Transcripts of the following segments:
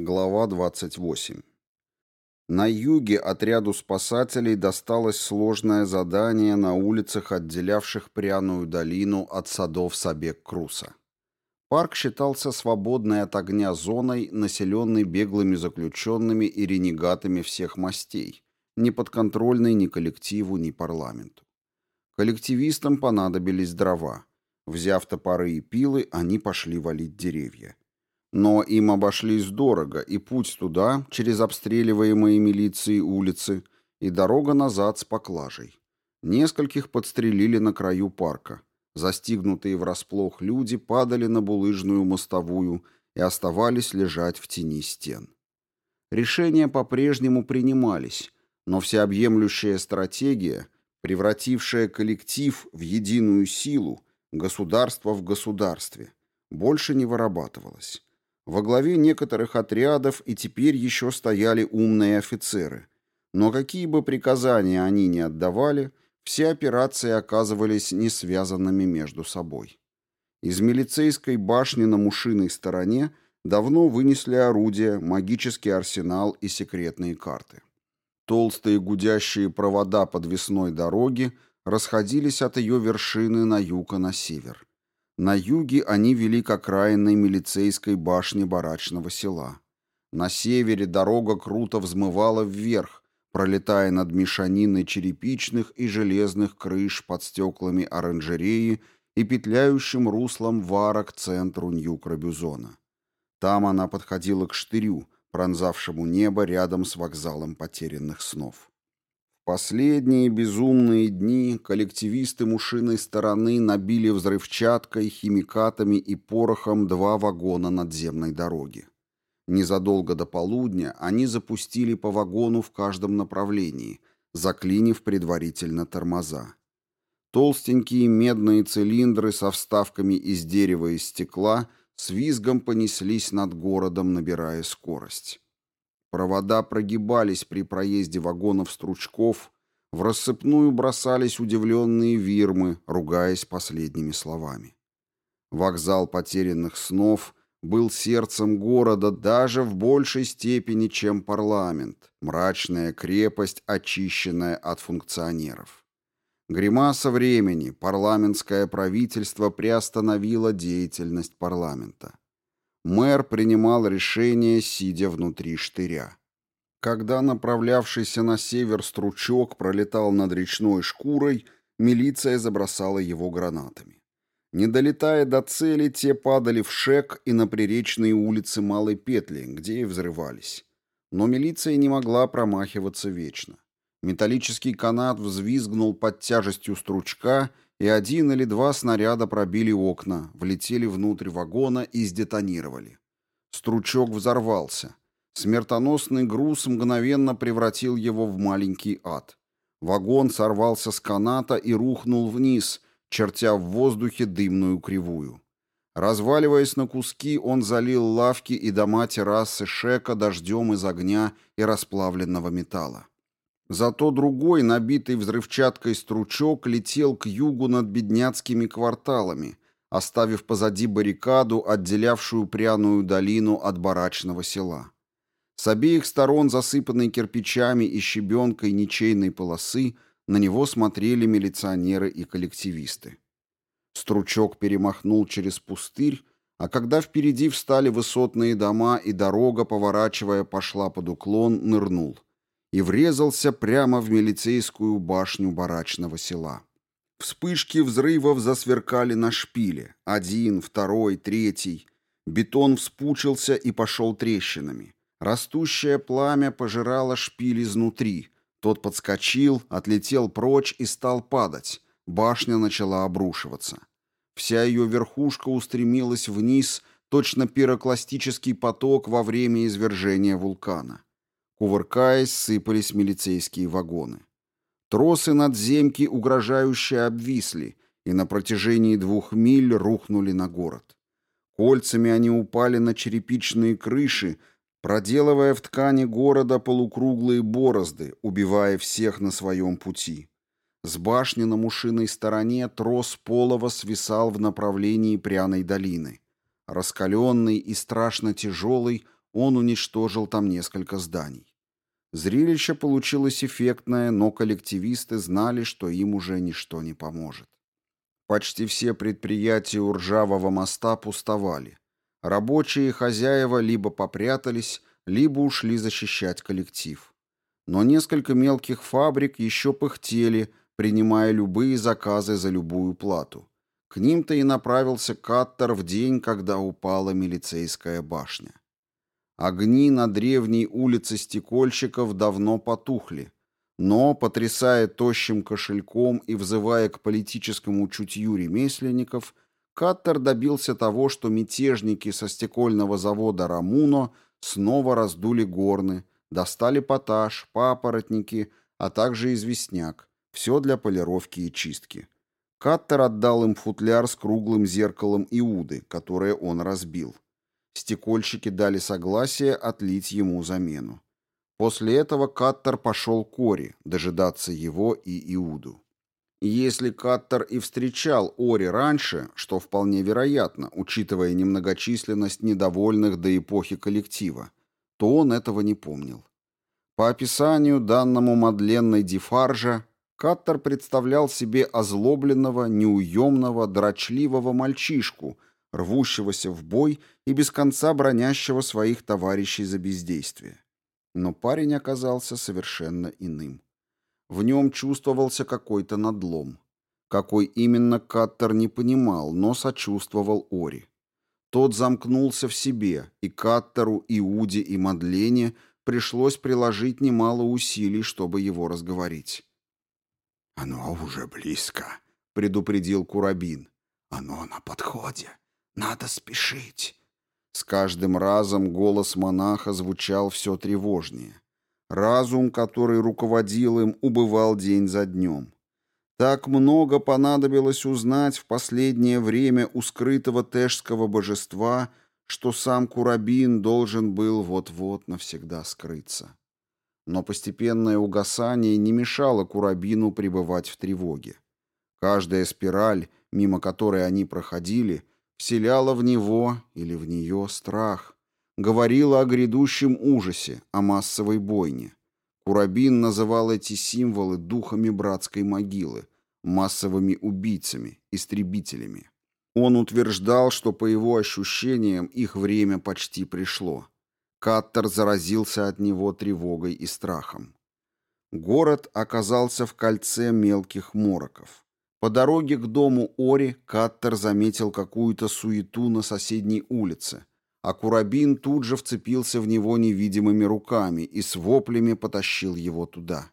Глава 28. На юге отряду спасателей досталось сложное задание на улицах, отделявших Пряную долину от садов Сабек-Круса. Парк считался свободной от огня зоной, населенной беглыми заключенными и ренегатами всех мастей, не подконтрольной ни коллективу, ни парламенту. Коллективистам понадобились дрова. Взяв топоры и пилы, они пошли валить деревья. Но им обошлись дорого, и путь туда, через обстреливаемые милицией улицы, и дорога назад с поклажей. Нескольких подстрелили на краю парка. Застигнутые врасплох люди падали на булыжную мостовую и оставались лежать в тени стен. Решения по-прежнему принимались, но всеобъемлющая стратегия, превратившая коллектив в единую силу, государство в государстве, больше не вырабатывалась. Во главе некоторых отрядов и теперь еще стояли умные офицеры. Но какие бы приказания они ни отдавали, все операции оказывались не связанными между собой. Из милицейской башни на Мушиной стороне давно вынесли орудия, магический арсенал и секретные карты. Толстые гудящие провода подвесной дороги расходились от ее вершины на юг и на север. На юге они вели к окраинной милицейской башне барачного села. На севере дорога круто взмывала вверх, пролетая над мешаниной черепичных и железных крыш под стеклами оранжереи и петляющим руслом вара к центру Нью-Крабюзона. Там она подходила к штырю, пронзавшему небо рядом с вокзалом потерянных снов. Последние безумные дни коллективисты мушиной стороны набили взрывчаткой, химикатами и порохом два вагона надземной дороги. Незадолго до полудня они запустили по вагону в каждом направлении, заклинив предварительно тормоза. Толстенькие медные цилиндры со вставками из дерева и стекла с визгом понеслись над городом, набирая скорость. Провода прогибались при проезде вагонов-стручков, в рассыпную бросались удивленные вирмы, ругаясь последними словами. Вокзал потерянных снов был сердцем города даже в большей степени, чем парламент, мрачная крепость, очищенная от функционеров. Гримаса времени, парламентское правительство приостановило деятельность парламента. Мэр принимал решение, сидя внутри штыря. Когда направлявшийся на север стручок пролетал над речной шкурой, милиция забросала его гранатами. Не долетая до цели, те падали в шек и на приречные улицы Малой Петли, где и взрывались. Но милиция не могла промахиваться вечно. Металлический канат взвизгнул под тяжестью стручка и один или два снаряда пробили окна, влетели внутрь вагона и сдетонировали. Стручок взорвался. Смертоносный груз мгновенно превратил его в маленький ад. Вагон сорвался с каната и рухнул вниз, чертя в воздухе дымную кривую. Разваливаясь на куски, он залил лавки и дома террасы Шека дождем из огня и расплавленного металла. Зато другой, набитый взрывчаткой стручок, летел к югу над бедняцкими кварталами, оставив позади баррикаду, отделявшую пряную долину от барачного села. С обеих сторон, засыпанной кирпичами и щебенкой ничейной полосы, на него смотрели милиционеры и коллективисты. Стручок перемахнул через пустырь, а когда впереди встали высотные дома и дорога, поворачивая, пошла под уклон, нырнул и врезался прямо в милицейскую башню барачного села. Вспышки взрывов засверкали на шпиле. Один, второй, третий. Бетон вспучился и пошел трещинами. Растущее пламя пожирало шпиль изнутри. Тот подскочил, отлетел прочь и стал падать. Башня начала обрушиваться. Вся ее верхушка устремилась вниз, точно пирокластический поток во время извержения вулкана. Кувыркаясь, сыпались милицейские вагоны. Тросы надземки угрожающе обвисли и на протяжении двух миль рухнули на город. Кольцами они упали на черепичные крыши, проделывая в ткани города полукруглые борозды, убивая всех на своем пути. С башни на мушиной стороне трос полова свисал в направлении пряной долины. Раскаленный и страшно тяжелый, он уничтожил там несколько зданий. Зрелище получилось эффектное, но коллективисты знали, что им уже ничто не поможет. Почти все предприятия у ржавого моста пустовали. Рабочие и хозяева либо попрятались, либо ушли защищать коллектив. Но несколько мелких фабрик еще пыхтели, принимая любые заказы за любую плату. К ним-то и направился Каттер в день, когда упала милицейская башня. Огни на древней улице стекольщиков давно потухли, но, потрясая тощим кошельком и взывая к политическому чутью ремесленников, Каттер добился того, что мятежники со стекольного завода «Рамуно» снова раздули горны, достали поташ, папоротники, а также известняк, все для полировки и чистки. Каттер отдал им футляр с круглым зеркалом Иуды, которое он разбил. Стекольщики дали согласие отлить ему замену. После этого Каттер пошел к Ори, дожидаться его и Иуду. Если Каттер и встречал Ори раньше, что вполне вероятно, учитывая немногочисленность недовольных до эпохи коллектива, то он этого не помнил. По описанию, данному Мадленной Дефаржа, Каттер представлял себе озлобленного, неуемного, дрочливого мальчишку, рвущегося в бой и без конца бронящего своих товарищей за бездействие. Но парень оказался совершенно иным. В нем чувствовался какой-то надлом. Какой именно Каттер не понимал, но сочувствовал Ори. Тот замкнулся в себе, и Каттеру, Иуде и Мадлене пришлось приложить немало усилий, чтобы его разговорить. «Оно уже близко», — предупредил Курабин. «Оно на подходе. Надо спешить. С каждым разом голос монаха звучал все тревожнее. Разум, который руководил им, убывал день за днем. Так много понадобилось узнать в последнее время у скрытого тешского божества, что сам Курабин должен был вот-вот навсегда скрыться. Но постепенное угасание не мешало Курабину пребывать в тревоге. Каждая спираль, мимо которой они проходили, вселяла в него или в нее страх, говорила о грядущем ужасе, о массовой бойне. Курабин называл эти символы духами братской могилы, массовыми убийцами, истребителями. Он утверждал, что по его ощущениям их время почти пришло. Каттер заразился от него тревогой и страхом. Город оказался в кольце мелких мороков. По дороге к дому Ори Каттер заметил какую-то суету на соседней улице, а Курабин тут же вцепился в него невидимыми руками и с воплями потащил его туда.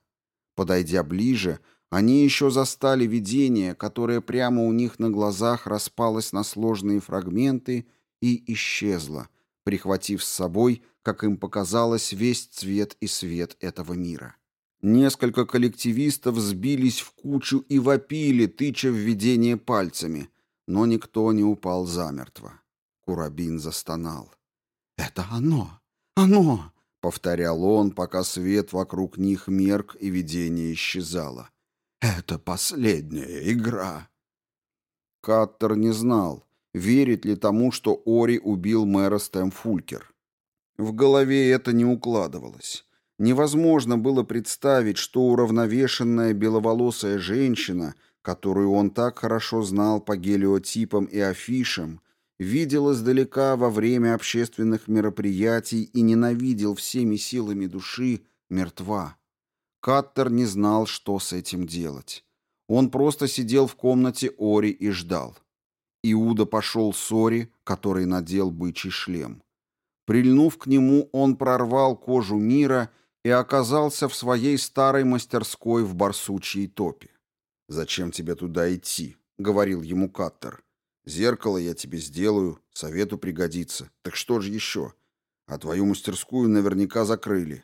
Подойдя ближе, они еще застали видение, которое прямо у них на глазах распалось на сложные фрагменты и исчезло, прихватив с собой, как им показалось, весь цвет и свет этого мира. Несколько коллективистов сбились в кучу и вопили, тыча в видение пальцами, но никто не упал замертво. Курабин застонал. «Это оно! Оно!» — повторял он, пока свет вокруг них мерк и видение исчезало. «Это последняя игра!» Каттер не знал, верит ли тому, что Ори убил мэра Стэмфулькер. В голове это не укладывалось. Невозможно было представить, что уравновешенная беловолосая женщина, которую он так хорошо знал по гелиотипам и афишам, видел издалека во время общественных мероприятий и ненавидел всеми силами души, мертва. Каттер не знал, что с этим делать. Он просто сидел в комнате Ори и ждал. Иуда пошел с Ори, который надел бычий шлем. Прильнув к нему, он прорвал кожу мира и, оказался в своей старой мастерской в барсучьей топе. «Зачем тебе туда идти?» — говорил ему Каттер. «Зеркало я тебе сделаю, совету пригодится. Так что же еще? А твою мастерскую наверняка закрыли».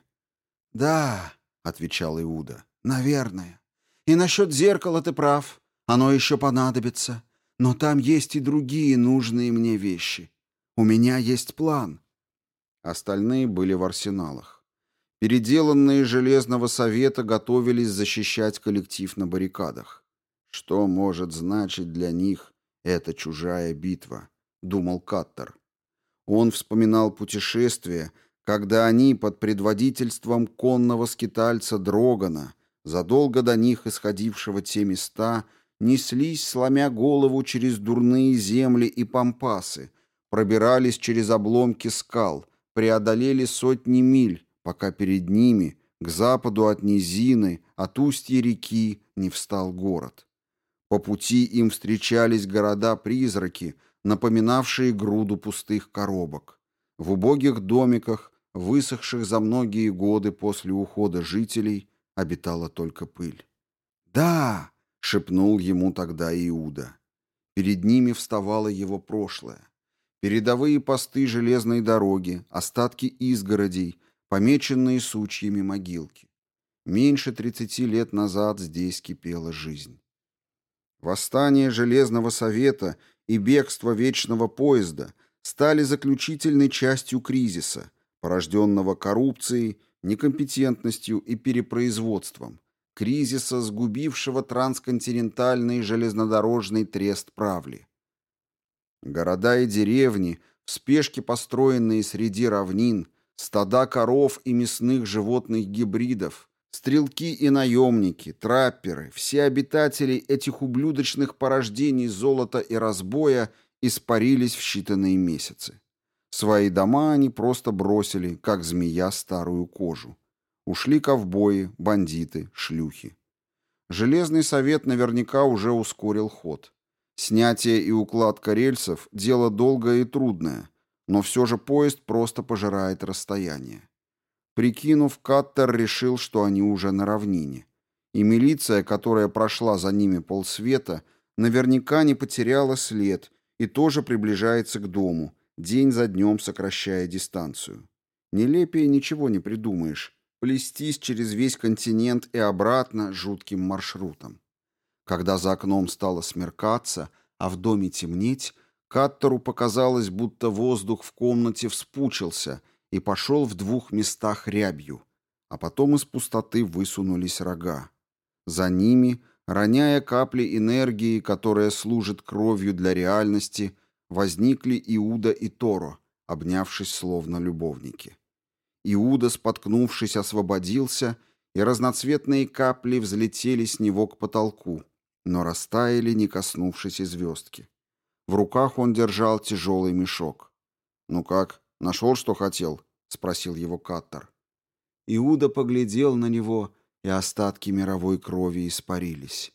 «Да», — отвечал Иуда, — «наверное. И насчет зеркала ты прав. Оно еще понадобится. Но там есть и другие нужные мне вещи. У меня есть план». Остальные были в арсеналах. Переделанные Железного Совета готовились защищать коллектив на баррикадах. Что может значить для них эта чужая битва, думал Каттер. Он вспоминал путешествие, когда они под предводительством конного скитальца Дрогана, задолго до них исходившего те места, неслись, сломя голову через дурные земли и пампасы, пробирались через обломки скал, преодолели сотни миль, пока перед ними, к западу от низины, от устья реки, не встал город. По пути им встречались города-призраки, напоминавшие груду пустых коробок. В убогих домиках, высохших за многие годы после ухода жителей, обитала только пыль. «Да!» — шепнул ему тогда Иуда. Перед ними вставало его прошлое. Передовые посты железной дороги, остатки изгородей, помеченные сучьями могилки. Меньше тридцати лет назад здесь кипела жизнь. Восстание Железного Совета и бегство Вечного Поезда стали заключительной частью кризиса, порожденного коррупцией, некомпетентностью и перепроизводством, кризиса, сгубившего трансконтинентальный железнодорожный трест правли. Города и деревни, в спешке построенные среди равнин, стада коров и мясных животных гибридов, стрелки и наемники, трапперы, все обитатели этих ублюдочных порождений золота и разбоя испарились в считанные месяцы. Свои дома они просто бросили, как змея старую кожу. Ушли ковбои, бандиты, шлюхи. Железный совет наверняка уже ускорил ход. Снятие и укладка рельсов – дело долгое и трудное, но все же поезд просто пожирает расстояние. Прикинув, Каттер решил, что они уже на равнине. И милиция, которая прошла за ними полсвета, наверняка не потеряла след и тоже приближается к дому, день за днем сокращая дистанцию. Нелепее ничего не придумаешь. Плестись через весь континент и обратно жутким маршрутом. Когда за окном стало смеркаться, а в доме темнеть, Каттеру показалось, будто воздух в комнате вспучился и пошел в двух местах рябью, а потом из пустоты высунулись рога. За ними, роняя капли энергии, которая служит кровью для реальности, возникли Иуда и Торо, обнявшись словно любовники. Иуда, споткнувшись, освободился, и разноцветные капли взлетели с него к потолку, но растаяли, не коснувшись и звездки. В руках он держал тяжелый мешок. «Ну как, нашел, что хотел?» — спросил его Каттер. Иуда поглядел на него, и остатки мировой крови испарились.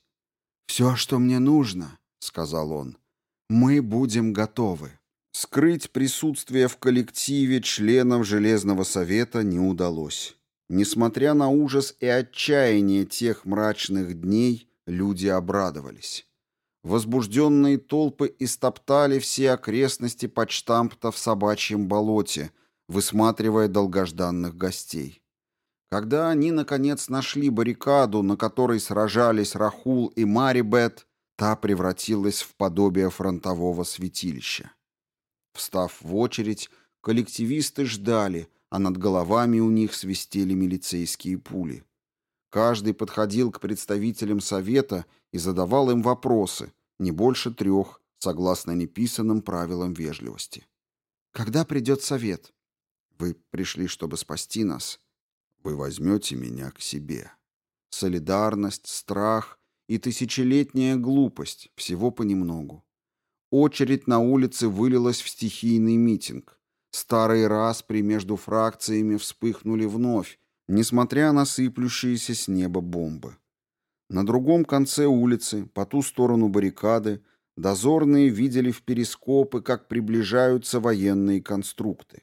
«Все, что мне нужно», — сказал он, — «мы будем готовы». Скрыть присутствие в коллективе членов Железного Совета не удалось. Несмотря на ужас и отчаяние тех мрачных дней, Люди обрадовались. Возбужденные толпы истоптали все окрестности почтампта в собачьем болоте, высматривая долгожданных гостей. Когда они, наконец, нашли баррикаду, на которой сражались Рахул и Марибет, та превратилась в подобие фронтового святилища. Встав в очередь, коллективисты ждали, а над головами у них свистели милицейские пули. Каждый подходил к представителям совета и задавал им вопросы, не больше трех, согласно неписанным правилам вежливости. «Когда придет совет?» «Вы пришли, чтобы спасти нас. Вы возьмете меня к себе». Солидарность, страх и тысячелетняя глупость, всего понемногу. Очередь на улице вылилась в стихийный митинг. Старые распри между фракциями вспыхнули вновь, несмотря на сыплющиеся с неба бомбы. На другом конце улицы, по ту сторону баррикады, дозорные видели в перископы, как приближаются военные конструкты.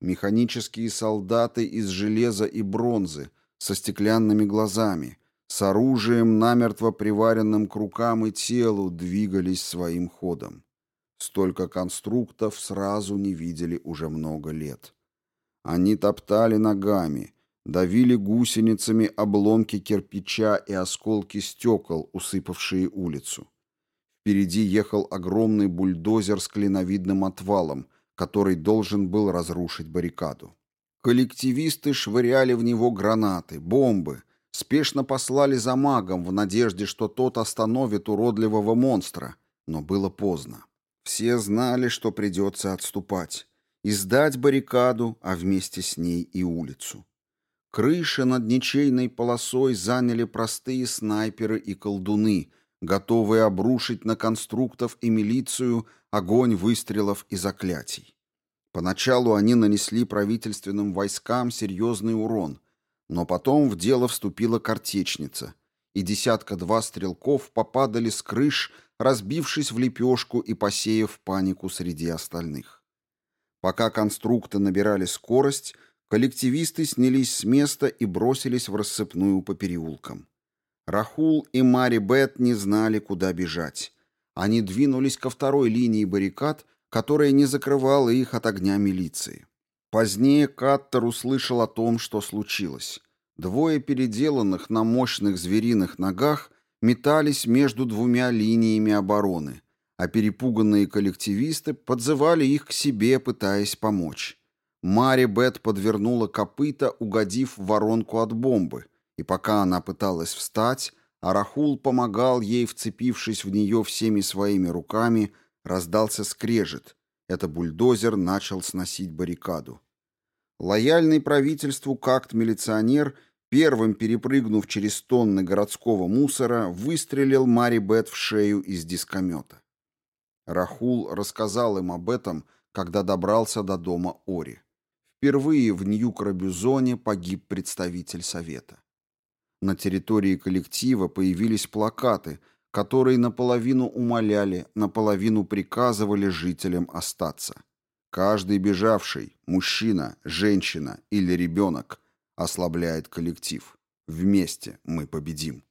Механические солдаты из железа и бронзы, со стеклянными глазами, с оружием, намертво приваренным к рукам и телу, двигались своим ходом. Столько конструктов сразу не видели уже много лет. Они топтали ногами, давили гусеницами обломки кирпича и осколки стекол, усыпавшие улицу. Впереди ехал огромный бульдозер с клиновидным отвалом, который должен был разрушить баррикаду. Коллективисты швыряли в него гранаты, бомбы, спешно послали за магом в надежде, что тот остановит уродливого монстра, но было поздно. Все знали, что придется отступать и сдать баррикаду, а вместе с ней и улицу. Крыши над ничейной полосой заняли простые снайперы и колдуны, готовые обрушить на конструктов и милицию огонь выстрелов и заклятий. Поначалу они нанесли правительственным войскам серьезный урон, но потом в дело вступила картечница, и десятка-два стрелков попадали с крыш, разбившись в лепешку и посеяв панику среди остальных. Пока конструкты набирали скорость, коллективисты снялись с места и бросились в рассыпную по переулкам. Рахул и Мари Бет не знали, куда бежать. Они двинулись ко второй линии баррикад, которая не закрывала их от огня милиции. Позднее Каттер услышал о том, что случилось. Двое переделанных на мощных звериных ногах метались между двумя линиями обороны, а перепуганные коллективисты подзывали их к себе, пытаясь помочь. Мари Бет подвернула копыта, угодив в воронку от бомбы — и пока она пыталась встать, Арахул помогал ей, вцепившись в нее всеми своими руками, раздался скрежет. Это бульдозер начал сносить баррикаду. Лояльный правительству какт-милиционер, первым перепрыгнув через тонны городского мусора, выстрелил Мари Бет в шею из дискомета. Рахул рассказал им об этом, когда добрался до дома Ори. Впервые в Нью-Крабюзоне погиб представитель совета. На территории коллектива появились плакаты, которые наполовину умоляли, наполовину приказывали жителям остаться. Каждый бежавший, мужчина, женщина или ребенок, ослабляет коллектив. Вместе мы победим.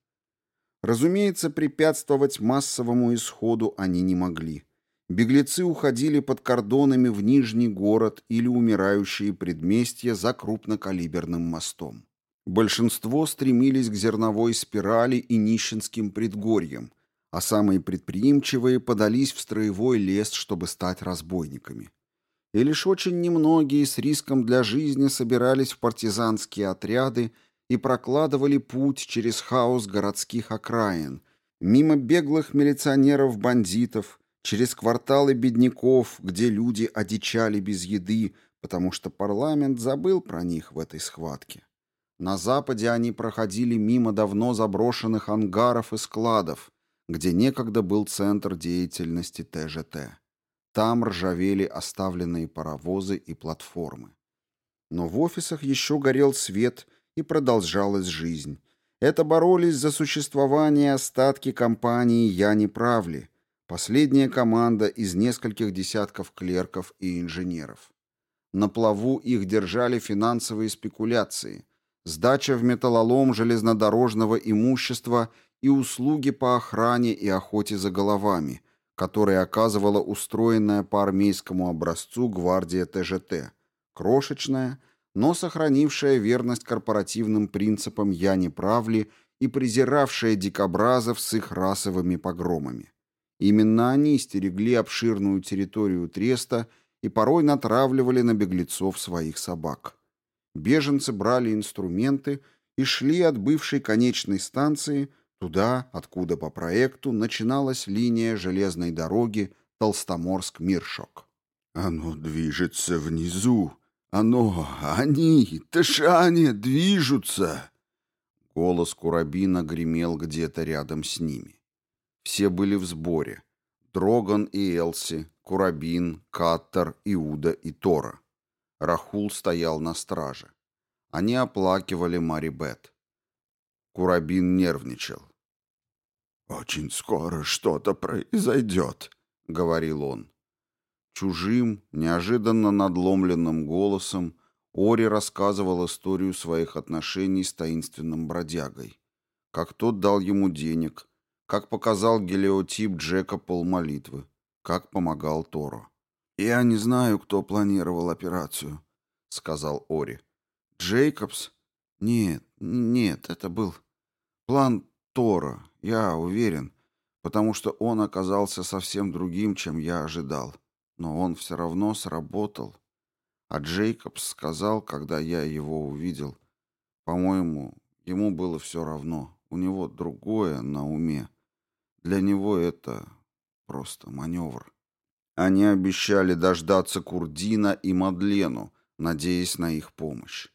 Разумеется, препятствовать массовому исходу они не могли. Беглецы уходили под кордонами в Нижний город или умирающие предместья за крупнокалиберным мостом. Большинство стремились к зерновой спирали и нищенским предгорьям, а самые предприимчивые подались в строевой лес, чтобы стать разбойниками. И лишь очень немногие с риском для жизни собирались в партизанские отряды и прокладывали путь через хаос городских окраин, мимо беглых милиционеров-бандитов, через кварталы бедняков, где люди одичали без еды, потому что парламент забыл про них в этой схватке. На западе они проходили мимо давно заброшенных ангаров и складов, где некогда был центр деятельности ТЖТ. Там ржавели оставленные паровозы и платформы. Но в офисах еще горел свет и продолжалась жизнь. Это боролись за существование остатки компании «Я не правли», последняя команда из нескольких десятков клерков и инженеров. На плаву их держали финансовые спекуляции – сдача в металлолом железнодорожного имущества и услуги по охране и охоте за головами, которые оказывала устроенная по армейскому образцу гвардия ТЖТ, крошечная, но сохранившая верность корпоративным принципам «я не правли» и презиравшая дикобразов с их расовыми погромами. Именно они стерегли обширную территорию Треста и порой натравливали на беглецов своих собак. Беженцы брали инструменты и шли от бывшей конечной станции туда, откуда по проекту начиналась линия железной дороги Толстоморск-Миршок. «Оно движется внизу! Оно, они, Тышане, движутся!» Голос Курабина гремел где-то рядом с ними. Все были в сборе. Дроган и Элси, Курабин, Каттер, Иуда и Тора. Рахул стоял на страже. Они оплакивали Мари Бет. Курабин нервничал. «Очень скоро что-то произойдет», — говорил он. Чужим, неожиданно надломленным голосом Ори рассказывал историю своих отношений с таинственным бродягой. Как тот дал ему денег, как показал гелиотип Джека полмолитвы, как помогал Торо. «Я не знаю, кто планировал операцию», — сказал Ори. «Джейкобс?» «Нет, нет, это был план Тора, я уверен, потому что он оказался совсем другим, чем я ожидал. Но он все равно сработал. А Джейкобс сказал, когда я его увидел, по-моему, ему было все равно, у него другое на уме. Для него это просто маневр». Они обещали дождаться Курдина и Мадлену, надеясь на их помощь.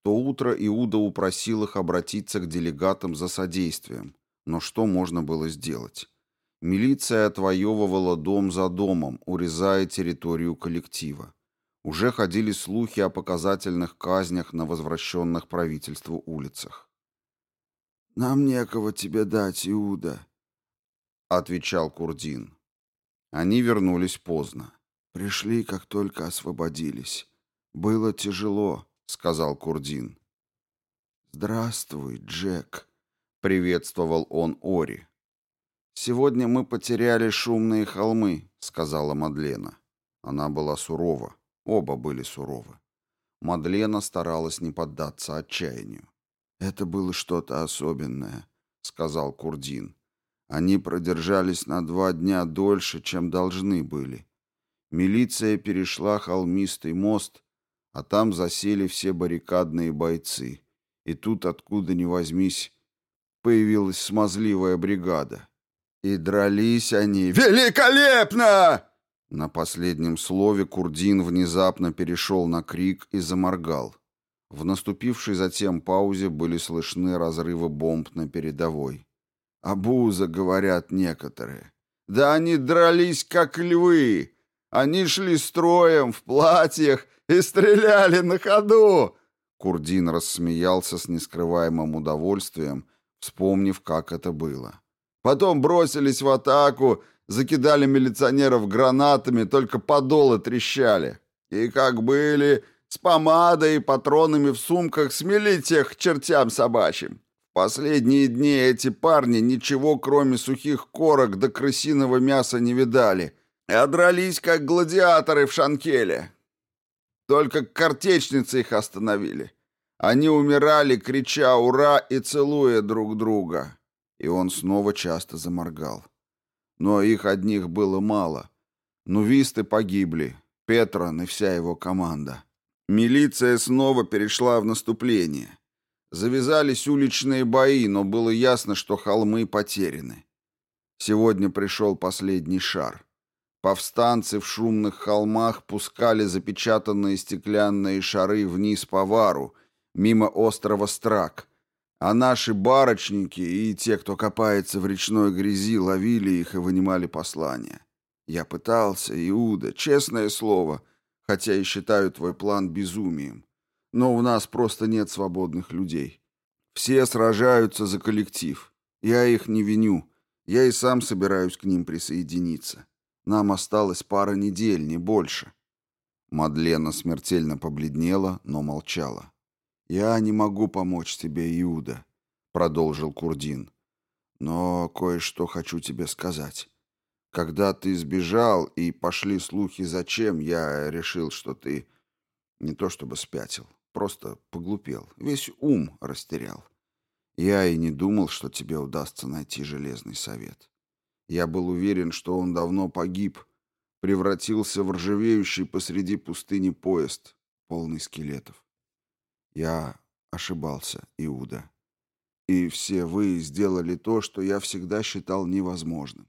В то утро Иуда упросил их обратиться к делегатам за содействием. Но что можно было сделать? Милиция отвоевывала дом за домом, урезая территорию коллектива. Уже ходили слухи о показательных казнях на возвращенных правительству улицах. «Нам некого тебе дать, Иуда», — отвечал Курдин. Они вернулись поздно. «Пришли, как только освободились. Было тяжело», — сказал Курдин. «Здравствуй, Джек», — приветствовал он Ори. «Сегодня мы потеряли шумные холмы», — сказала Мадлена. Она была сурова. Оба были суровы. Мадлена старалась не поддаться отчаянию. «Это было что-то особенное», — сказал Курдин. «Они продержались на два дня дольше, чем должны были. Милиция перешла холмистый мост, а там засели все баррикадные бойцы. И тут, откуда ни возьмись, появилась смазливая бригада. И дрались они великолепно! На последнем слове Курдин внезапно перешел на крик и заморгал. В наступившей затем паузе были слышны разрывы бомб на передовой. «Абуза», — говорят некоторые. «Да они дрались, как львы! Они шли строем, в платьях и стреляли на ходу!» Курдин рассмеялся с нескрываемым удовольствием, вспомнив, как это было. Потом бросились в атаку, закидали милиционеров гранатами, только подолы трещали. И как были, с помадой и патронами в сумках смели тех чертям собачьим. Последние дни эти парни ничего, кроме сухих корок до да крысиного мяса не видали, и одрались, как гладиаторы в Шанкеле. Только картечницы их остановили. Они умирали, крича «Ура!» и целуя друг друга. И он снова часто заморгал. Но их одних было мало. Нувисты погибли, Петрон и вся его команда. Милиция снова перешла в наступление. Завязались уличные бои, но было ясно, что холмы потеряны. Сегодня пришел последний шар. Повстанцы в шумных холмах пускали запечатанные стеклянные шары вниз по Вару, мимо острова Страк, а наши барочники и те, кто копается в речной грязи, ловили их и вынимали послания. Я пытался, Иуда, честное слово, хотя и считаю твой план безумием. Но у нас просто нет свободных людей. Все сражаются за коллектив. Я их не виню. Я и сам собираюсь к ним присоединиться. Нам осталось пара недель, не больше. Мадлена смертельно побледнела, но молчала. «Я не могу помочь тебе, Иуда», — продолжил Курдин. «Но кое-что хочу тебе сказать. Когда ты сбежал и пошли слухи зачем, я решил, что ты не то чтобы спятил, просто поглупел, весь ум растерял. Я и не думал, что тебе удастся найти Железный Совет. Я был уверен, что он давно погиб, превратился в ржавеющий посреди пустыни поезд, полный скелетов. Я ошибался, Иуда. И все вы сделали то, что я всегда считал невозможным.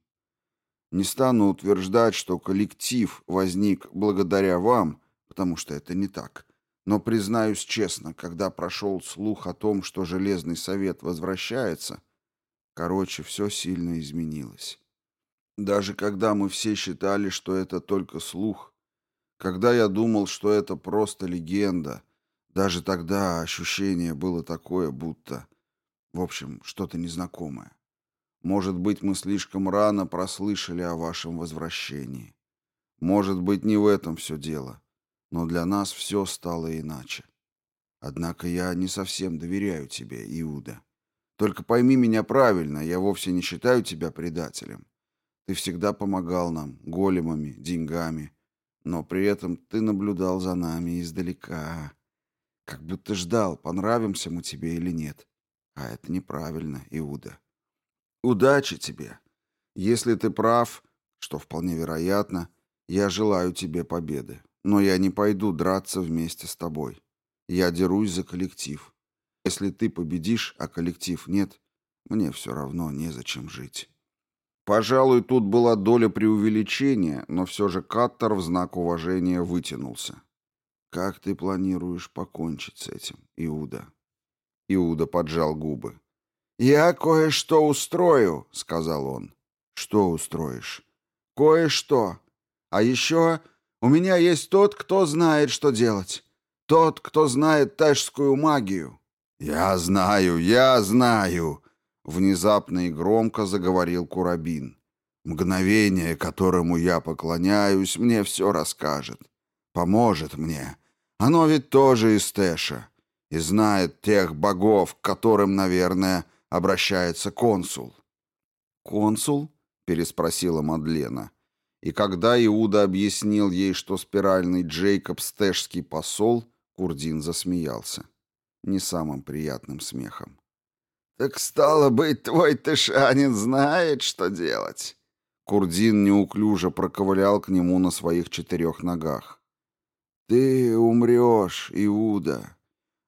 Не стану утверждать, что коллектив возник благодаря вам, потому что это не так. Но признаюсь честно, когда прошел слух о том, что Железный Совет возвращается, короче, все сильно изменилось. Даже когда мы все считали, что это только слух, когда я думал, что это просто легенда, даже тогда ощущение было такое, будто... В общем, что-то незнакомое. Может быть, мы слишком рано прослышали о вашем возвращении. Может быть, не в этом все дело. Но для нас все стало иначе. Однако я не совсем доверяю тебе, Иуда. Только пойми меня правильно, я вовсе не считаю тебя предателем. Ты всегда помогал нам големами, деньгами, но при этом ты наблюдал за нами издалека. Как будто ждал, понравимся мы тебе или нет. А это неправильно, Иуда. Удачи тебе. Если ты прав, что вполне вероятно, я желаю тебе победы. Но я не пойду драться вместе с тобой. Я дерусь за коллектив. Если ты победишь, а коллектив нет, мне все равно незачем жить. Пожалуй, тут была доля преувеличения, но все же Каттер в знак уважения вытянулся. «Как ты планируешь покончить с этим, Иуда?» Иуда поджал губы. «Я кое-что устрою», — сказал он. «Что устроишь?» «Кое-что. А еще у меня есть тот, кто знает, что делать. Тот, кто знает ташскую магию». «Я знаю, я знаю», — внезапно и громко заговорил Курабин. «Мгновение, которому я поклоняюсь, мне все расскажет. Поможет мне. Оно ведь тоже из Тэша и знает тех богов, к которым, наверное, обращается консул». «Консул?» — переспросила Мадлена. И когда Иуда объяснил ей, что спиральный Джейкоб стэшский посол, Курдин засмеялся. Не самым приятным смехом. «Так стало быть, твой тышанин знает, что делать?» Курдин неуклюже проковылял к нему на своих четырех ногах. «Ты умрешь, Иуда!»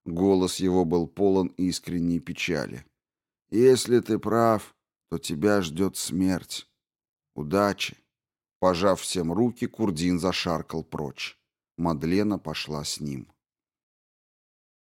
Голос его был полон искренней печали. «Если ты прав, то тебя ждет смерть. Удачи!» Пожав всем руки, Курдин зашаркал прочь. Мадлена пошла с ним.